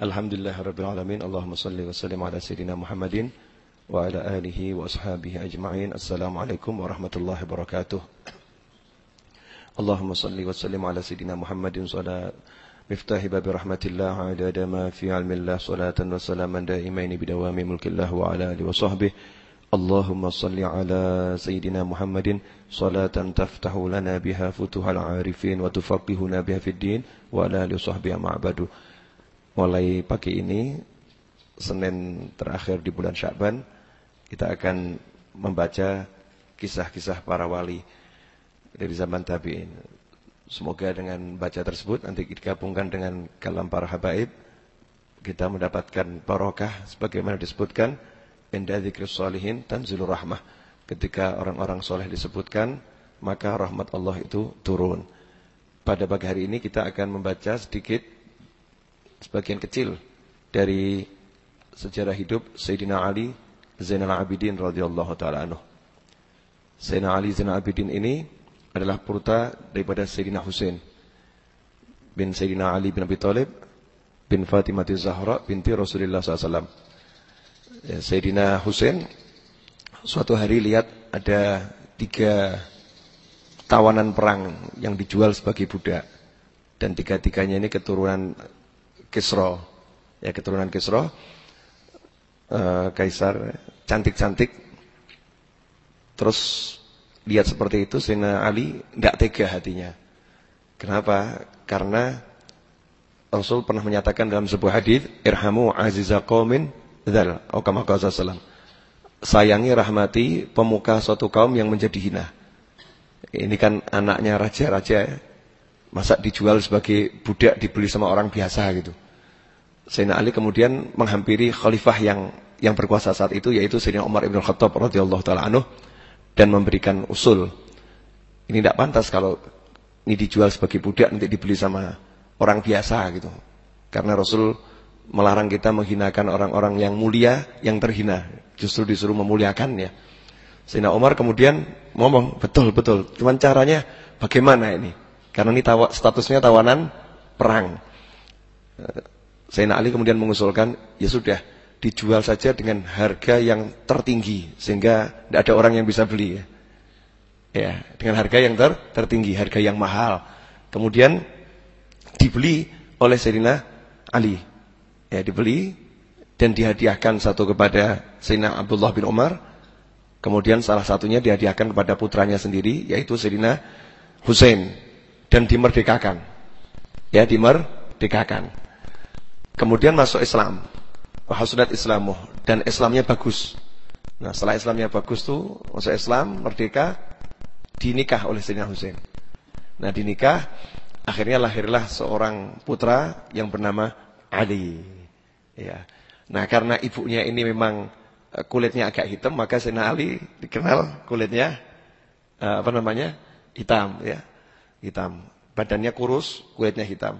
Alhamdulillah Rabbil Alamin Allahumma salli wa sallim ala Sayyidina Muhammadin Wa ala alihi wa ashabihi ajma'in Assalamualaikum warahmatullahi wabarakatuh Allahumma salli wa sallim ala Sayyidina Muhammadin Salat مفتاح باب رحمة الله عدد ما في علم الله صلاة وسلاما دائمين بدوام ملك الله وعلى آله وصحبه اللهم صل على سيدنا محمد صلاة تفتح لنا بها فتوح العارفين وتفقهنا بها في الدين وعلى آله وصحبه معبد Mulai pagi ini Senin terakhir di bulan Syakban Kita akan membaca kisah-kisah para wali Dari zaman tabi'in Semoga dengan baca tersebut nanti digabungkan dengan kalam para habaib kita mendapatkan barokah sebagaimana disebutkan inda dzikris salihin tanzilur rahmah. Ketika orang-orang soleh disebutkan, maka rahmat Allah itu turun. Pada pagi hari ini kita akan membaca sedikit sebagian kecil dari sejarah hidup Sayyidina Ali Zainal Abidin radhiyallahu taala anhu. Sayyidina Ali Zainal Abidin ini adalah putra daripada Sayyidina Husain bin Sayyidina Ali bin Abi Thalib bin Fatimah Zahra binti Rasulullah SAW. Ya, Sayyidina Husain suatu hari lihat ada tiga tawanan perang yang dijual sebagai budak dan tiga-tiganya ini keturunan Kisra ya keturunan Kisra uh, kaisar cantik-cantik terus lihat seperti itu Sayyidina Ali tidak tega hatinya. Kenapa? Karena Rasul pernah menyatakan dalam sebuah hadis, "Irhamu aziza qaumin dzal," qala Sayangi rahmati pemuka suatu kaum yang menjadi hina. Ini kan anaknya raja-raja ya. Masa dijual sebagai budak dibeli sama orang biasa gitu. Sayyidina Ali kemudian menghampiri khalifah yang yang berkuasa saat itu yaitu Sayyidina Umar Ibn Khattab radhiyallahu taala anhu dan memberikan usul. Ini tidak pantas kalau ini dijual sebagai budak nanti dibeli sama orang biasa gitu. Karena Rasul melarang kita menghinakan orang-orang yang mulia yang terhina. Justru disuruh memuliakan ya. Sehingga Umar kemudian ngomong, betul, betul. Cuman caranya bagaimana ini? Karena ini tawa, statusnya tawanan perang. Sayyidina Ali kemudian mengusulkan, ya sudah, dijual saja dengan harga yang tertinggi sehingga tidak ada orang yang bisa beli ya. Ya, dengan harga yang ter tertinggi, harga yang mahal. Kemudian dibeli oleh Sayyidina Ali. Ya, dibeli dan dihadiahkan satu kepada Sayyidina Abdullah bin Umar. Kemudian salah satunya dihadiahkan kepada putranya sendiri yaitu Sayyidina Hussein dan dimerdekakan. Ya, dimerdekakan. Kemudian masuk Islam. Wahasudat Islamu dan Islamnya bagus. Nah, setelah Islamnya bagus tuh masuk Islam, merdeka, dinikah oleh Sayyidina Husain. Nah, dinikah, akhirnya lahirlah seorang putra yang bernama Ali. Ya. Nah, karena ibunya ini memang eh, kulitnya agak hitam, maka Sayyidina Ali dikenal kulitnya eh, apa namanya? hitam ya. Hitam. Badannya kurus, kulitnya hitam.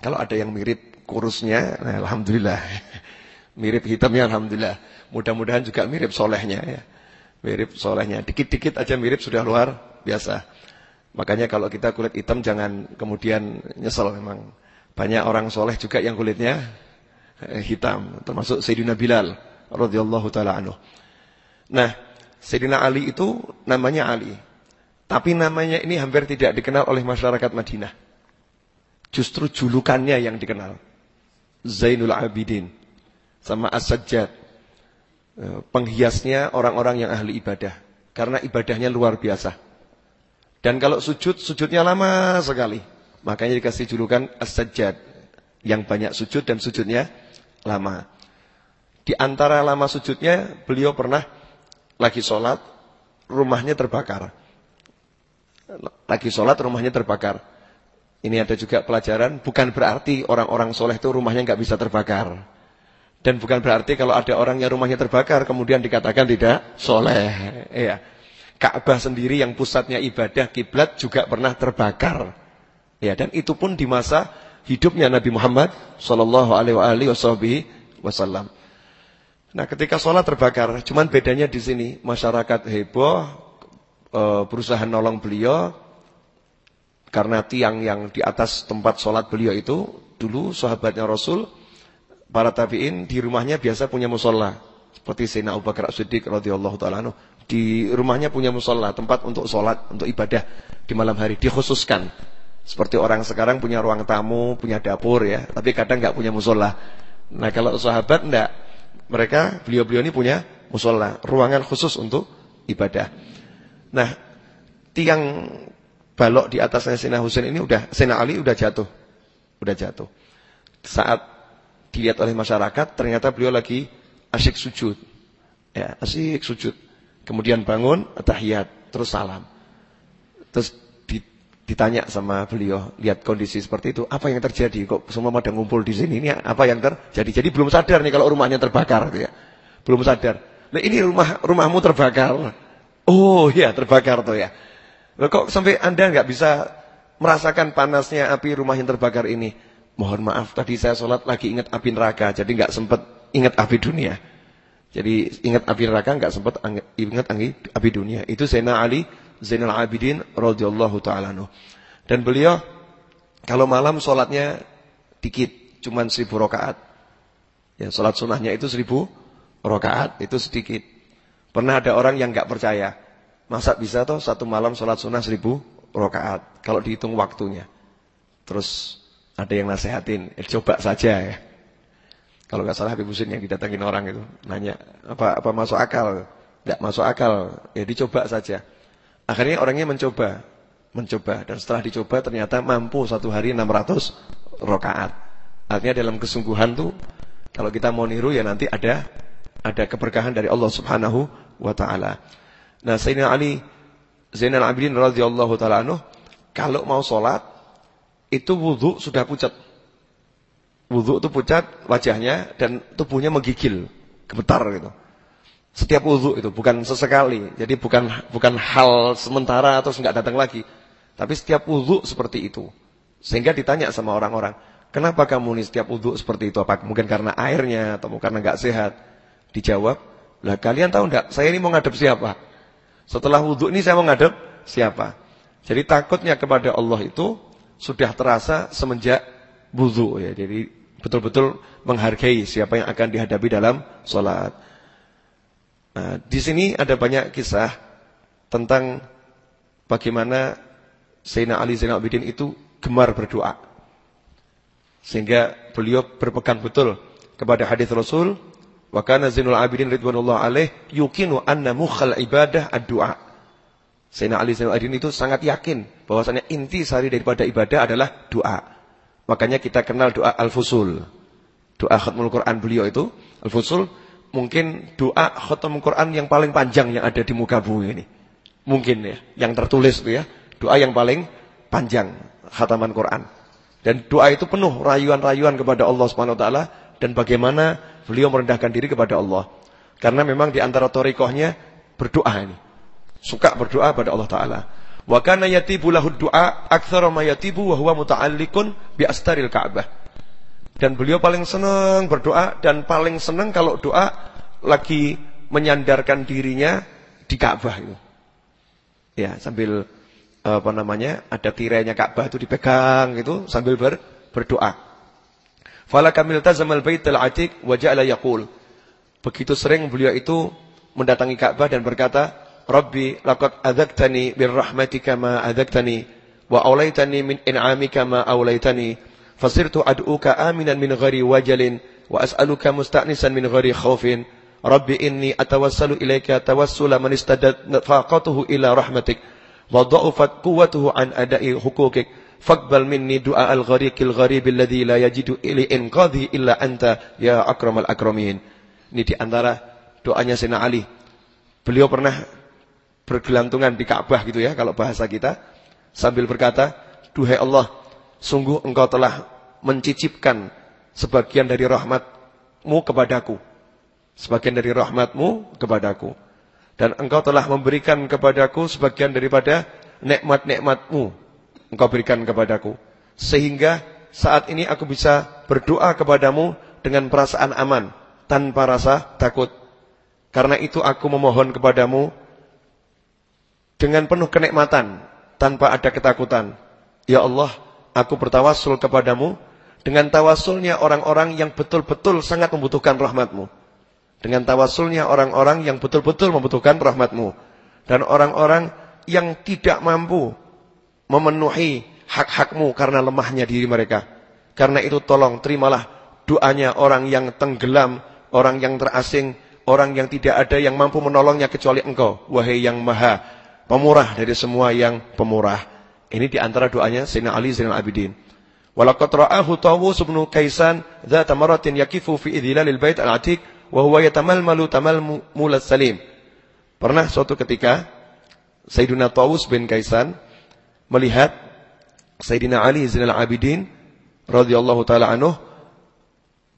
Kalau ada yang mirip kurusnya, nah, alhamdulillah. Mirip hitamnya Alhamdulillah. Mudah-mudahan juga mirip solehnya ya. Mirip solehnya. Dikit-dikit aja mirip sudah luar biasa. Makanya kalau kita kulit hitam jangan kemudian nyesel memang. Banyak orang soleh juga yang kulitnya eh, hitam. Termasuk Sayyidina Bilal radhiyallahu taala anhu. Nah, Sayyidina Ali itu namanya Ali. Tapi namanya ini hampir tidak dikenal oleh masyarakat Madinah. Justru julukannya yang dikenal. Zainul Abidin sama as-sajjad. Eh, penghiasnya orang-orang yang ahli ibadah. Karena ibadahnya luar biasa. Dan kalau sujud, sujudnya lama sekali. Makanya dikasih julukan as-sajjad. Yang banyak sujud dan sujudnya lama. Di antara lama sujudnya, beliau pernah lagi sholat, rumahnya terbakar. Lagi sholat, rumahnya terbakar. Ini ada juga pelajaran, bukan berarti orang-orang soleh itu rumahnya nggak bisa terbakar. Dan bukan berarti kalau ada orang yang rumahnya terbakar kemudian dikatakan tidak soleh. Ya. Ka'bah sendiri yang pusatnya ibadah kiblat juga pernah terbakar. Ya, dan itu pun di masa hidupnya Nabi Muhammad Shallallahu Alaihi Wasallam. Nah, ketika sholat terbakar, cuman bedanya di sini masyarakat heboh e, berusaha nolong beliau karena tiang yang di atas tempat sholat beliau itu dulu sahabatnya Rasul para tabi'in di rumahnya biasa punya musola. Seperti Sayyidina Abu Bakar As-Siddiq radhiyallahu taala Di rumahnya punya musola, tempat untuk sholat, untuk ibadah di malam hari dikhususkan. Seperti orang sekarang punya ruang tamu, punya dapur ya, tapi kadang nggak punya musola. Nah kalau sahabat enggak, mereka beliau-beliau ini punya musola, ruangan khusus untuk ibadah. Nah tiang balok di atasnya Sina Husain ini udah Sina Ali udah jatuh. Udah jatuh. Saat dilihat oleh masyarakat ternyata beliau lagi asyik sujud. Ya, asyik sujud. Kemudian bangun, tahiyat, terus salam. Terus ditanya sama beliau, lihat kondisi seperti itu, apa yang terjadi? Kok semua pada ngumpul di sini? Ini apa yang terjadi? Jadi belum sadar nih kalau rumahnya terbakar gitu ya. Belum sadar. Nah, ini rumah rumahmu terbakar. Oh, iya, terbakar tuh ya. Loh, kok sampai Anda nggak bisa merasakan panasnya api rumah yang terbakar ini? Mohon maaf, tadi saya sholat lagi ingat api neraka, jadi nggak sempat ingat api dunia. Jadi ingat api neraka nggak sempat ingat api dunia. Itu Sayyidina Ali Zainal Abidin radhiyallahu taala Dan beliau kalau malam sholatnya dikit, cuman seribu rakaat. Ya, sholat sunnahnya itu seribu rakaat, itu sedikit. Pernah ada orang yang nggak percaya. Masa bisa toh satu malam sholat sunnah seribu rokaat kalau dihitung waktunya. Terus ada yang nasehatin, eh, coba saja ya. Kalau nggak salah Habib Husin yang didatangin orang itu nanya apa apa masuk akal? Nggak masuk akal, ya dicoba saja. Akhirnya orangnya mencoba, mencoba dan setelah dicoba ternyata mampu satu hari 600 rokaat. Artinya dalam kesungguhan tuh kalau kita mau niru ya nanti ada ada keberkahan dari Allah Subhanahu wa taala. Nah, Sayyidina Ali Zainal Abidin radhiyallahu taala anhu kalau mau sholat itu wudhu sudah pucat. Wudhu itu pucat wajahnya dan tubuhnya menggigil, gemetar gitu. Setiap wudhu itu bukan sesekali. Jadi bukan bukan hal sementara atau enggak datang lagi. Tapi setiap wudhu seperti itu. Sehingga ditanya sama orang-orang, kenapa kamu nih setiap wudhu seperti itu? Apa mungkin karena airnya atau karena enggak sehat? Dijawab, lah kalian tahu enggak, saya ini mau ngadep siapa? Setelah wudhu ini saya mau ngadep siapa? Jadi takutnya kepada Allah itu sudah terasa semenjak wudhu ya. Jadi betul-betul menghargai siapa yang akan dihadapi dalam sholat. Nah, di sini ada banyak kisah tentang bagaimana Sayyidina Ali Zainal Abidin itu gemar berdoa. Sehingga beliau berpegang betul kepada hadis Rasul Wa kana Zainul Abidin ridwanullah alaih yukinu anna mukhal ibadah ad-du'a. Sayyidina Ali Zainul Abidin itu sangat yakin bahwasanya inti sari daripada ibadah adalah doa. Makanya kita kenal doa Al-Fusul. Doa khatmul Quran beliau itu Al-Fusul mungkin doa khatmul Quran yang paling panjang yang ada di muka bumi ini. Mungkin ya, yang tertulis itu ya, doa yang paling panjang khataman Quran. Dan doa itu penuh rayuan-rayuan kepada Allah Subhanahu wa taala dan bagaimana beliau merendahkan diri kepada Allah. Karena memang di antara torikohnya berdoa ini. Suka berdoa pada Allah Ta'ala. Wa kana yatibu lahu du'a aktsara ma yatibu wa huwa muta'alliqun bi astaril Ka'bah. Dan beliau paling senang berdoa dan paling senang kalau doa lagi menyandarkan dirinya di Ka'bah itu. Ya, sambil apa namanya? ada tirainya Ka'bah itu dipegang gitu sambil ber, berdoa. Fala kamil tazamal baitul atiq wa ja'ala yaqul. Begitu sering beliau itu mendatangi Ka'bah dan berkata, "Rabbi laqad adzaqtani bir rahmatika ma adzaqtani wa aulaitani min in'amika ma aulaitani fasirtu ad'uka aminan min ghairi wajalin wa as'aluka musta'nisan min ghairi khaufin." Rabbi inni atawassalu ilaika tawassula man istadat faqatuhu ila rahmatik wa dha'ufat quwwatuhu an ada'i hukukik Faqbal minni du'a al-ghariqil gharib alladhi la yajidu ili inqadhi illa anta ya akramal akramin. Ini di antara doanya Sayyidina Ali. Beliau pernah bergelantungan di Ka'bah gitu ya kalau bahasa kita sambil berkata, "Duhai Allah, sungguh Engkau telah mencicipkan sebagian dari rahmatmu kepadaku. Sebagian dari rahmatmu kepadaku. Dan Engkau telah memberikan kepadaku sebagian daripada nikmat-nikmatmu engkau berikan kepadaku. Sehingga saat ini aku bisa berdoa kepadamu dengan perasaan aman, tanpa rasa takut. Karena itu aku memohon kepadamu dengan penuh kenikmatan, tanpa ada ketakutan. Ya Allah, aku bertawassul kepadamu Dengan tawasulnya orang-orang yang betul-betul sangat membutuhkan rahmatmu. Dengan tawasulnya orang-orang yang betul-betul membutuhkan rahmatmu. Dan orang-orang yang tidak mampu memenuhi hak-hakmu karena lemahnya diri mereka. Karena itu tolong terimalah doanya orang yang tenggelam, orang yang terasing, orang yang tidak ada yang mampu menolongnya kecuali engkau. Wahai yang maha pemurah dari semua yang pemurah. Ini di antara doanya Sayyidina Ali Zainal Abidin. Walaqad ra'ahu Tawus bin Kaisan dzata maratin yakifu fi idhilalil bait al-atiq wa huwa yatamalmalu tamalmul salim. Pernah suatu ketika Sayyidina Tawus bin Kaisan melihat Sayyidina Ali Zainal Abidin radhiyallahu taala anhu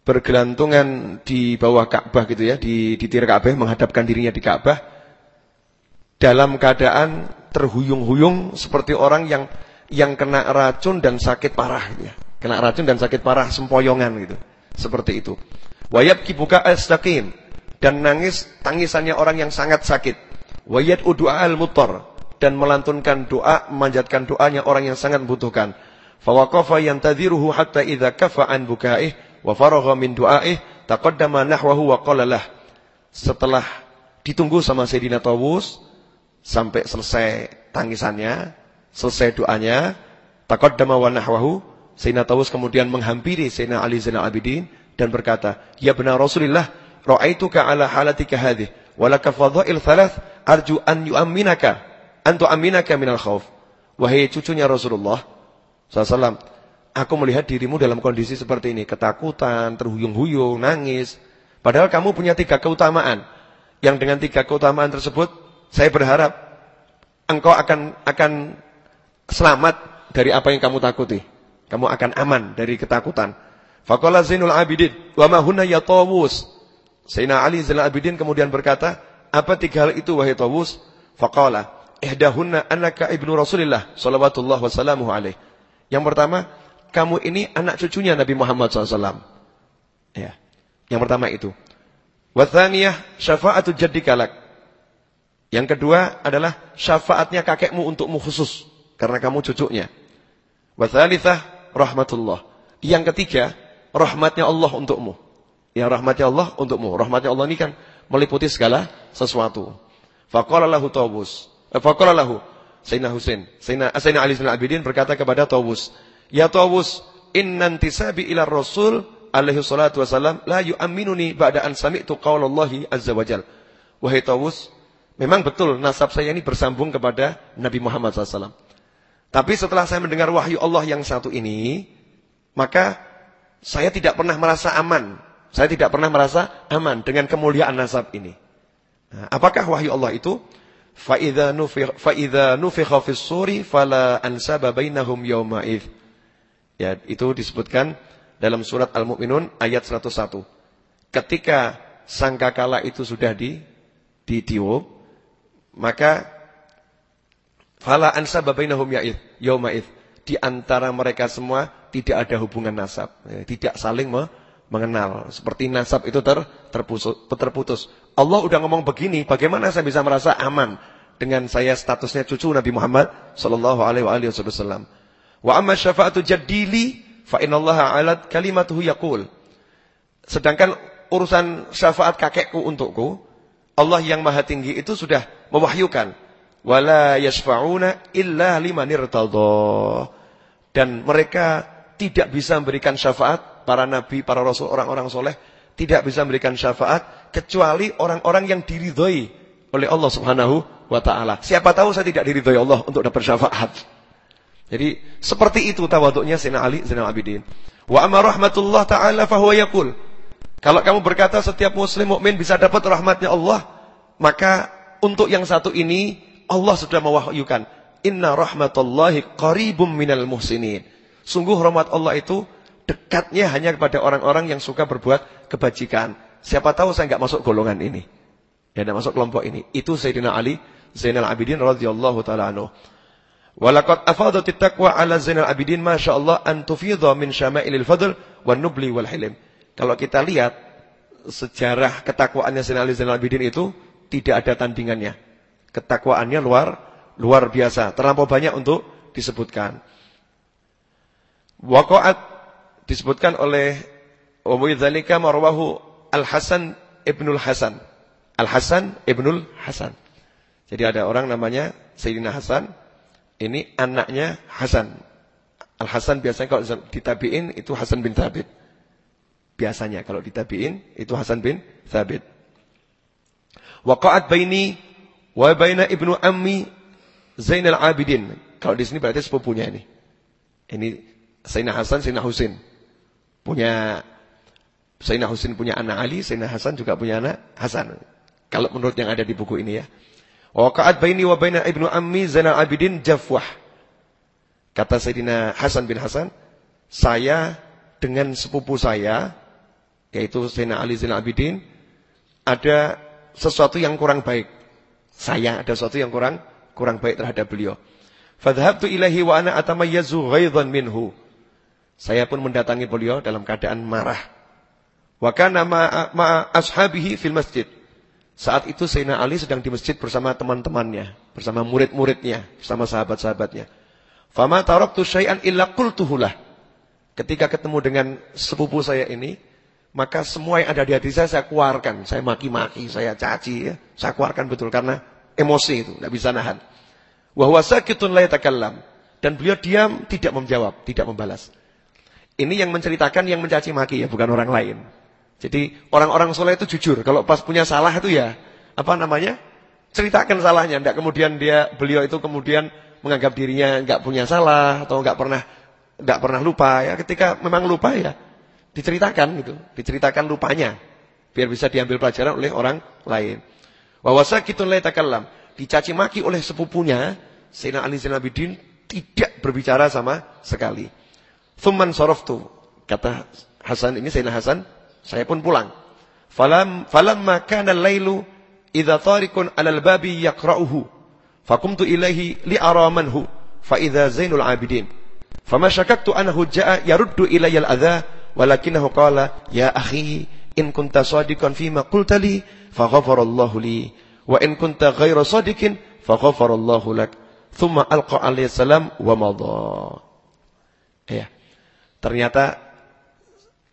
bergelantungan di bawah Ka'bah gitu ya, di di tirai Ka'bah menghadapkan dirinya di Ka'bah dalam keadaan terhuyung-huyung seperti orang yang yang kena racun dan sakit parah gitu ya. Kena racun dan sakit parah sempoyongan gitu. Seperti itu. Wayab kibuka astaqim dan nangis tangisannya orang yang sangat sakit. Wayat udu'a al-muttar dan melantunkan doa, memanjatkan doanya orang yang sangat membutuhkan. Fawaqafa yantadhiruhu hatta idza kafa an bukaih wa faragha min du'aih taqaddama nahwahu wa qala lah. Setelah ditunggu sama Sayyidina Tawus sampai selesai tangisannya, Selesai doanya, taqaddama wa nahwahu, Sayyidina Tawus kemudian menghampiri Sayyidina Ali Zainal Abidin dan berkata, "Ya benar Rasulullah, ra'aituka ala halatika hadhihi wa laka fadha'il thalath arju an yu'minaka an tu'minaka minal khauf." Wahai cucunya Rasulullah sallallahu aku melihat dirimu dalam kondisi seperti ini, ketakutan, terhuyung-huyung, nangis. Padahal kamu punya tiga keutamaan. Yang dengan tiga keutamaan tersebut, saya berharap engkau akan akan selamat dari apa yang kamu takuti. Kamu akan aman dari ketakutan. Faqala Zainul Abidin, "Wa ma hunna ya Tawus?" Sayyidina Ali Zainul Abidin kemudian berkata, "Apa tiga hal itu wahai Tawus?" Faqala, "Ihdahunna annaka ibnu Rasulillah sallallahu wasallamu alaih." Yang pertama, kamu ini anak cucunya Nabi Muhammad SAW. Ya. Yang pertama itu. Wa tsaniyah syafa'atu jaddikalak. Yang kedua adalah syafaatnya kakekmu untukmu khusus. Karena kamu cucunya. Wasalithah rahmatullah. Yang ketiga, rahmatnya Allah untukmu. Yang rahmatnya Allah untukmu. Rahmatnya Allah ini kan meliputi segala sesuatu. Faqala lahu Tawus. Eh, faqala lahu Sayyidina Husain. Sayyidina, Sayyidina Ali bin Abidin berkata kepada Tawus. Ya Tawus, innan tisabi ila Rasul alaihi salatu wasalam la yu'minuni ba'da an sami'tu qaulallahi azza wajal. Wahai Tawus, memang betul nasab saya ini bersambung kepada Nabi Muhammad SAW. Tapi setelah saya mendengar wahyu Allah yang satu ini, maka saya tidak pernah merasa aman. Saya tidak pernah merasa aman dengan kemuliaan nasab ini. Nah, apakah wahyu Allah itu? Fa'idha nufikha fis suri fala ansaba bainahum yawma'idh. Ya, itu disebutkan dalam surat Al-Mu'minun ayat 101. Ketika sangkakala itu sudah di ditiup, maka Fala ansa babainahum ya'id, yauma'id. Di antara mereka semua tidak ada hubungan nasab. Ya, tidak saling me mengenal. Seperti nasab itu ter terputus, terputus. Allah udah ngomong begini, bagaimana saya bisa merasa aman dengan saya statusnya cucu Nabi Muhammad sallallahu alaihi wasallam. Wa amma syafa'atu jaddili fa innallaha alat kalimatuhu yaqul. Sedangkan urusan syafaat kakekku untukku, Allah yang maha tinggi itu sudah mewahyukan wala yasfa'una illa liman irtadha. Dan mereka tidak bisa memberikan syafaat para nabi, para rasul, orang-orang soleh tidak bisa memberikan syafaat kecuali orang-orang yang diridhoi oleh Allah Subhanahu wa taala. Siapa tahu saya tidak diridhoi Allah untuk dapat syafaat. Jadi seperti itu tawaduknya Sayyidina Ali Zainal Abidin. Wa amma rahmatullah taala fa huwa yaqul. Kalau kamu berkata setiap muslim mukmin bisa dapat rahmatnya Allah, maka untuk yang satu ini Allah sudah mewahyukan, "Inna rahmatullahi qaribum minal muhsinin." Sungguh rahmat Allah itu dekatnya hanya kepada orang-orang yang suka berbuat kebajikan. Siapa tahu saya nggak masuk golongan ini. Ya, tidak masuk kelompok ini. Itu Sayyidina Ali Zainal Abidin radhiyallahu taala anhu. Walaqad afadatit taqwa ala Zainal Abidin masyaallah an tufidha min syama'ilil fadl wan nubli wal hilm. Kalau kita lihat sejarah ketakwaannya Zainal Ali Zainal Abidin itu tidak ada tandingannya. Ketakwaannya luar luar biasa, terlampau banyak untuk disebutkan. Waqa'at disebutkan oleh wa dzalika marwahu Al-Hasan Ibnul Hasan. Al-Hasan Ibnul Hasan. Jadi ada orang namanya Sayyidina Hasan, ini anaknya Hasan. Al-Hasan biasanya kalau ditabiin itu Hasan bin Thabit. Biasanya kalau ditabiin itu Hasan bin Thabit. Waqa'at baini wa baina ibnu ammi Zainal Abidin. Kalau di sini berarti sepupunya ini. Ini Sayyidina Hasan, Sayyidina Husin. Punya Sayyidina Husin punya anak Ali, Sayyidina Hasan juga punya anak Hasan. Kalau menurut yang ada di buku ini ya. Waqa'at baini wa baina ibnu ammi Zainal Abidin jafwah. Kata Sayyidina Hasan bin Hasan, saya dengan sepupu saya, yaitu Sayyidina Ali Zainal Abidin, ada sesuatu yang kurang baik. Saya ada sesuatu yang kurang kurang baik terhadap beliau. Fadhabtu ilahi wa ana atamayyazu ghaidhan minhu. Saya pun mendatangi beliau dalam keadaan marah Wa kana ma'a ashabihi fil masjid. Saat itu Sayyidina Ali sedang di masjid bersama teman-temannya, bersama murid-muridnya, bersama sahabat-sahabatnya. Fama taraktu syai'an illa qultuhu lah. Ketika ketemu dengan sepupu saya ini, maka semua yang ada di hati saya saya keluarkan, saya maki-maki, saya caci ya. Saya keluarkan betul karena emosi itu, tidak bisa nahan. Wa huwa sakitun la yatakallam. Dan beliau diam, tidak menjawab, tidak membalas. Ini yang menceritakan yang mencaci maki ya, bukan orang lain. Jadi orang-orang soleh itu jujur. Kalau pas punya salah itu ya, apa namanya? Ceritakan salahnya. Tidak kemudian dia, beliau itu kemudian menganggap dirinya nggak punya salah atau nggak pernah nggak pernah lupa ya. Ketika memang lupa ya, diceritakan gitu, diceritakan lupanya, biar bisa diambil pelajaran oleh orang lain. Wawasa kita takallam, dicaci maki oleh sepupunya, Sayyidina Ali Zainabidin tidak berbicara sama sekali. Thumman soroftu, kata Hasan ini Sayyidina Hasan saya pun pulang. Falam falamma kana al-lailu idza tariqun 'alal babi yaqra'uhu. Fakumtu ilaihi li'ara manhu fa idza Zainul Abidin. Fama syakaktu annahu ja'a yaruddu ilayya al-adha walakinahu qala ya akhi in kunta sadiqan fima qulta li faghafarallahu li wa in kunta ghaira sadiqin faghafarallahu lak. Thumma alqa alaihi salam wa madha. Ya. Ternyata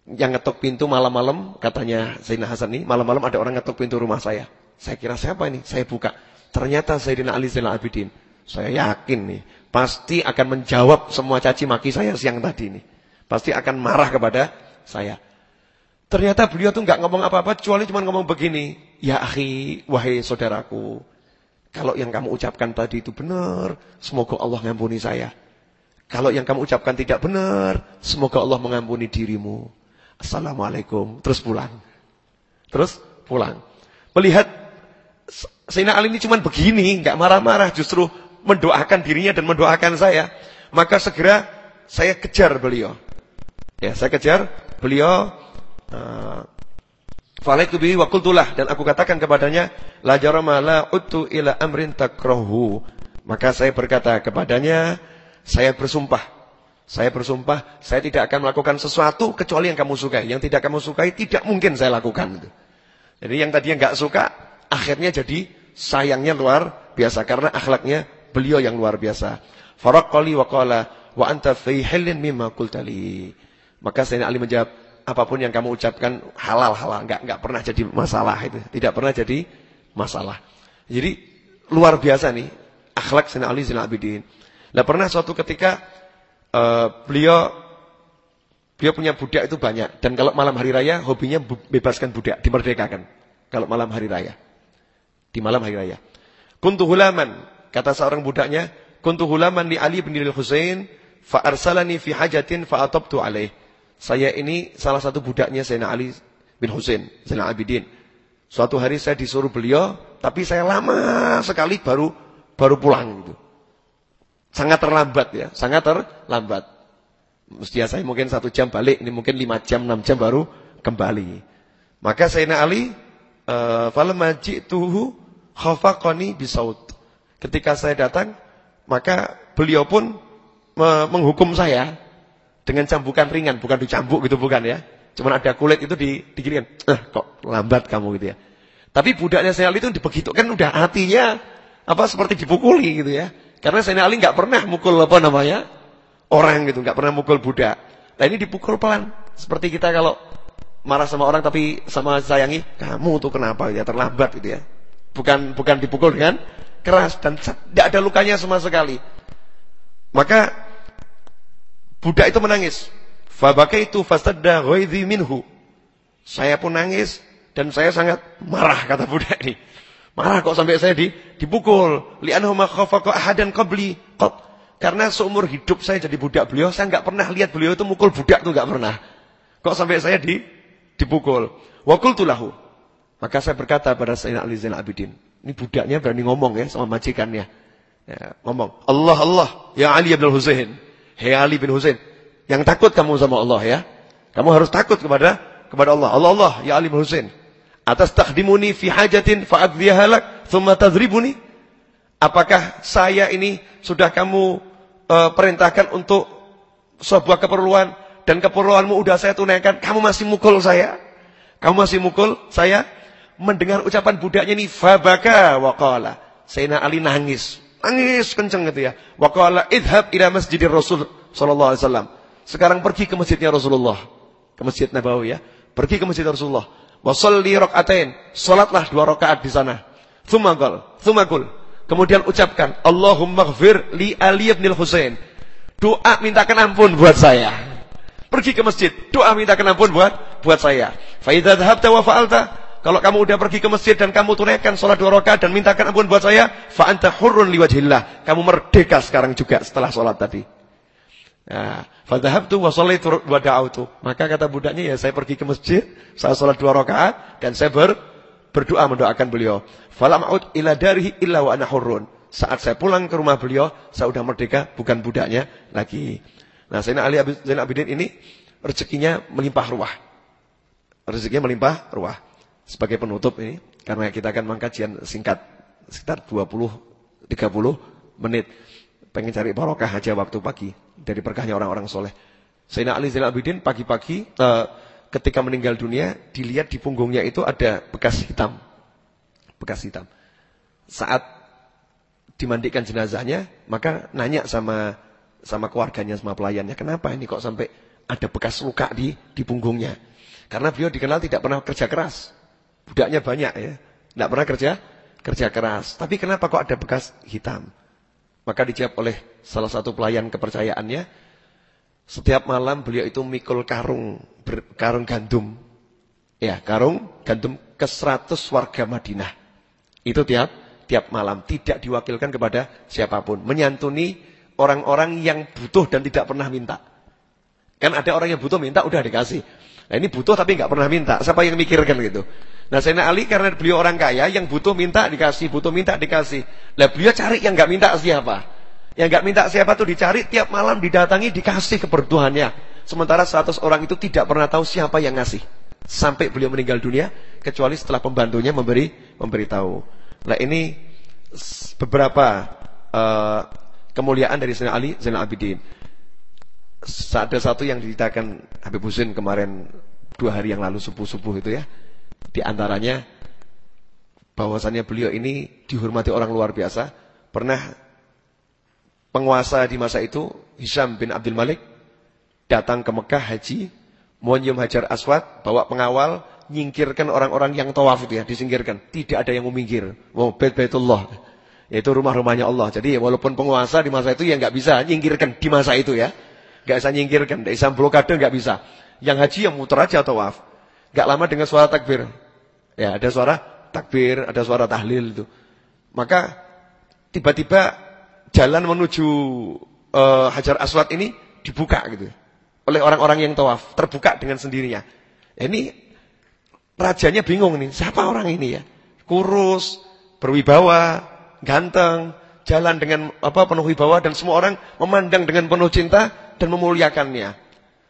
yang ngetok pintu malam-malam, katanya Sayyidina Hasan ini, malam-malam ada orang ngetok pintu rumah saya. Saya kira siapa ini? Saya buka. Ternyata Sayyidina Ali Zainal Abidin. Saya yakin nih, pasti akan menjawab semua caci maki saya siang tadi nih. Pasti akan marah kepada saya. Ternyata beliau tuh nggak ngomong apa-apa, kecuali cuma ngomong begini. Ya akhi, wahai saudaraku. Kalau yang kamu ucapkan tadi itu benar, semoga Allah mengampuni saya. Kalau yang kamu ucapkan tidak benar, semoga Allah mengampuni dirimu. Assalamualaikum. Terus pulang. Terus pulang. Melihat Sayyidina Ali ini cuma begini, nggak marah-marah, justru mendoakan dirinya dan mendoakan saya. Maka segera saya kejar beliau. Ya, saya kejar beliau. Uh, Falaitu bihi wa qultulah dan aku katakan kepadanya la jarama la utu ila amrin takrahu. Maka saya berkata kepadanya, saya bersumpah saya bersumpah, saya tidak akan melakukan sesuatu kecuali yang kamu sukai. Yang tidak kamu sukai, tidak mungkin saya lakukan. Jadi yang tadinya nggak suka, akhirnya jadi sayangnya luar biasa. Karena akhlaknya beliau yang luar biasa. Faraqqali wa qala wa anta fi hilin mimma qultali. Maka Sayyidina Ali menjawab, apa pun yang kamu ucapkan halal halal, nggak nggak pernah jadi masalah itu. Tidak pernah jadi masalah. Jadi luar biasa nih akhlak Sayyidina Ali Zainal Abidin. Nah, pernah suatu ketika uh, beliau beliau punya budak itu banyak dan kalau malam hari raya hobinya bebaskan budak, dimerdekakan. Kalau malam hari raya. Di malam hari raya. Kuntu hulaman, kata seorang budaknya, kuntu hulaman li Ali bin Husain fa arsalani fi hajatin fa atabtu alaih. Saya ini salah satu budaknya Sayyidina Ali bin Husain, Zainal Abidin. Suatu hari saya disuruh beliau, tapi saya lama sekali baru baru pulang gitu. Sangat terlambat ya, sangat terlambat. Mestinya saya mungkin satu jam balik, ini mungkin lima jam, enam jam baru kembali. Maka Sayyidina Ali, eh, falamma ji'tuhu khafaqani bisaut. Ketika saya datang, maka beliau pun menghukum saya dengan cambukan ringan, bukan dicambuk gitu bukan ya. Cuma ada kulit itu di digiring. Eh, kok lambat kamu gitu ya. Tapi budaknya saya itu begitu kan udah hatinya apa seperti dipukuli gitu ya. Karena Sayyidina Ali nggak pernah mukul apa namanya orang gitu, nggak pernah mukul budak. Nah ini dipukul pelan. Seperti kita kalau marah sama orang tapi sama sayangi, kamu tuh kenapa ya terlambat gitu ya. Bukan bukan dipukul dengan keras dan tidak ada lukanya sama sekali. Maka budak itu menangis. Fabakaitu fasadda ghaidhi minhu. Saya pun nangis dan saya sangat marah kata budak ini. Marah kok sampai saya di, dipukul. Li'annahu ma khafaqa ahadan qabli. Karena seumur hidup saya jadi budak beliau, saya nggak pernah lihat beliau itu mukul budak tuh nggak pernah. Kok sampai saya di dipukul. Wa qultu lahu. Maka saya berkata pada Sayyidina Ali Zainal Abidin, ini budaknya berani ngomong ya sama majikannya. Ya, ngomong, Allah Allah, ya Ali bin Husain. Hei Ali bin Husain, yang takut kamu sama Allah ya. Kamu harus takut kepada kepada Allah. Allah Allah, ya Ali bin Husain. Atas takdimuni fi hajatin fa'adhiyaha lak, thumma tadribuni. Apakah saya ini sudah kamu uh, perintahkan untuk sebuah keperluan dan keperluanmu udah saya tunaikan, kamu masih mukul saya? Kamu masih mukul saya? Mendengar ucapan budaknya ini fabaka waqala. Sayyidina Ali nangis. Nangis kenceng gitu ya. Waqala idhab ila masjidir Rasul sallallahu alaihi wasallam. Sekarang pergi ke masjidnya Rasulullah. Ke masjid Nabawi ya. Pergi ke masjid Rasulullah. Wasalli rakaatain. Salatlah dua rakaat di sana. Tsumma qal, tsumma qul. Kemudian ucapkan, Allahumma ghfir li Ali bin Husain. Doa mintakan ampun buat saya. Pergi ke masjid, doa mintakan ampun buat buat saya. Fa idza dhahabta wa fa'alta, kalau kamu udah pergi ke masjid dan kamu tunaikan sholat dua rakaat dan mintakan ampun buat saya, fa anta hurrun liwajhillah. Kamu merdeka sekarang juga setelah sholat tadi. Nah, fadhahabtu wa shallaitu wa da'autu. Maka kata budaknya ya saya pergi ke masjid, saya sholat dua rakaat dan saya ber, berdoa mendoakan beliau. Falam a'ud ila darihi illa wa. Saat saya pulang ke rumah beliau, saya sudah merdeka, bukan budaknya lagi. Nah, Sayyidina Ali Zainal Abidin ini rezekinya melimpah ruah. Rezekinya melimpah ruah. Sebagai penutup ini, karena kita akan mengkajian singkat sekitar 20 30 menit pengen cari barokah aja waktu pagi dari berkahnya orang-orang soleh. Sayyidina Ali Zainal Abidin pagi-pagi uh, ketika meninggal dunia dilihat di punggungnya itu ada bekas hitam. Bekas hitam. Saat dimandikan jenazahnya, maka nanya sama sama keluarganya, sama pelayannya, kenapa ini kok sampai ada bekas luka di di punggungnya? Karena beliau dikenal tidak pernah kerja keras. Budaknya banyak ya. Tidak pernah kerja kerja keras. Tapi kenapa kok ada bekas hitam? Maka dijawab oleh salah satu pelayan kepercayaannya, setiap malam beliau itu mikul karung ber, karung gandum. Ya, karung gandum ke 100 warga Madinah. Itu tiap tiap malam tidak diwakilkan kepada siapa pun, menyantuni orang-orang yang butuh dan tidak pernah minta. Kan ada orang yang butuh minta udah dikasih. Nah ini butuh tapi nggak pernah minta. Siapa yang mikirkan gitu? Nah Sayyidina Ali karena beliau orang kaya yang butuh minta dikasih, butuh minta dikasih. Lah beliau cari yang nggak minta siapa? Yang nggak minta siapa tuh dicari tiap malam didatangi dikasih kebertuhannya. Sementara 100 orang itu tidak pernah tahu siapa yang ngasih. Sampai beliau meninggal dunia kecuali setelah pembantunya memberi memberitahu. Nah ini beberapa uh, kemuliaan dari Sayyidina Ali Zainal Abidin. Ada satu yang diceritakan Habib Husin kemarin dua hari yang lalu subuh-subuh itu ya. Di antaranya bahwasannya beliau ini dihormati orang luar biasa. Pernah penguasa di masa itu, Hisham bin Abdul Malik, datang ke Mekah haji, mau hajar aswad, bawa pengawal, nyingkirkan orang-orang yang tawaf itu ya, disingkirkan. Tidak ada yang mau minggir. Mau bait baitullah. Yaitu rumah-rumahnya Allah. Jadi walaupun penguasa di masa itu ya nggak bisa nyingkirkan di masa itu ya. Nggak bisa nyingkirkan, nggak bisa blokade nggak bisa. Yang haji yang muter aja tawaf. Nggak lama dengan suara takbir. Ya, ada suara takbir, ada suara tahlil itu. Maka tiba-tiba jalan menuju uh, Hajar Aswad ini dibuka gitu oleh orang-orang yang tawaf, terbuka dengan sendirinya. Ya, ini rajanya bingung nih, siapa orang ini ya? Kurus, berwibawa, ganteng, jalan dengan apa penuh wibawa dan semua orang memandang dengan penuh cinta dan memuliakannya.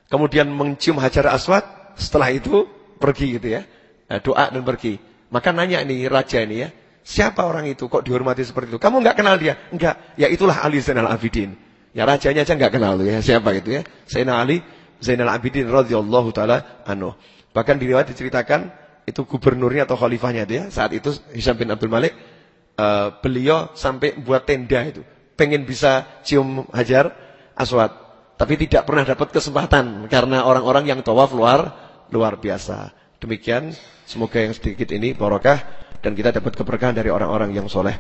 Kemudian mencium Hajar Aswad, setelah itu pergi gitu ya. Nah, doa dan pergi. Maka nanya ini raja ini ya, Siapa orang itu kok dihormati seperti itu? Kamu nggak kenal dia? Enggak. Ya itulah Ali Zainal Abidin. Ya rajanya aja nggak kenal ya. Siapa itu ya? Sayyidina Ali Zainal Abidin radhiyallahu taala anhu. Bahkan di riwayat diceritakan itu gubernurnya atau khalifahnya dia saat itu Hisham bin Abdul Malik uh, beliau sampai buat tenda itu pengen bisa cium hajar aswad tapi tidak pernah dapat kesempatan karena orang-orang yang tawaf luar luar biasa. Demikian, semoga yang sedikit ini barokah dan kita dapat keberkahan dari orang-orang yang soleh.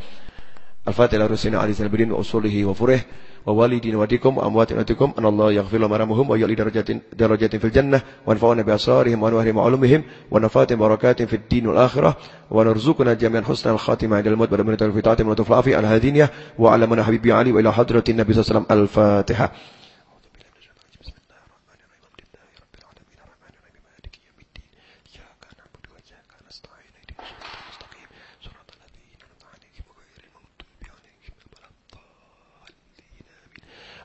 Al-Fatihah Rusina Ali Salbidin wa usulihi wa furih wa walidin wa dikum wa amwatin atikum an Allah yaghfir lahum marhamuhum wa yali darajatin darajatin fil jannah wa anfa'una bi asarihim wa anwahri ma'lumihim wa nafatin barakatin fid din akhirah wa narzuqna jami'an husnal khatimah idal maut wa min tawfiqatin wa tuflafi al hadiniyah wa ala man habibi ali wa ila hadratin nabi sallallahu alaihi wasallam al-Fatihah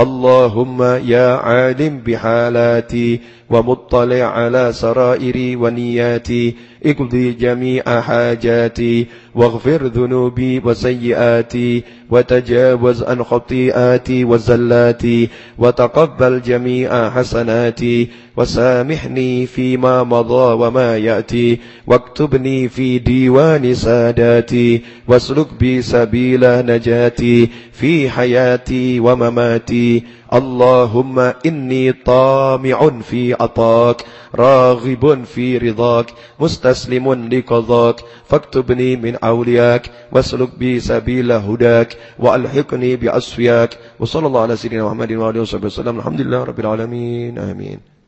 اللهم يا عالم بحالاتي ومطلع على سرائري ونياتي اقضي جميع حاجاتي واغفر ذنوبي وسيئاتي وتجاوز عن خطيئاتي وزلاتي وتقبل جميع حسناتي وسامحني فيما مضى وما يأتي واكتبني في ديوان ساداتي واسلك بي سبيل نجاتي في حياتي ومماتي. اللهم إني طامع في عطاك راغب في رضاك مستسلم لقضاك فاكتبني من أولياك واسلك بي سبيل هداك وألحقني بأسفياك وصلى الله على سيدنا محمد وآله وصحبه وسلم. الحمد لله رب العالمين. آمين.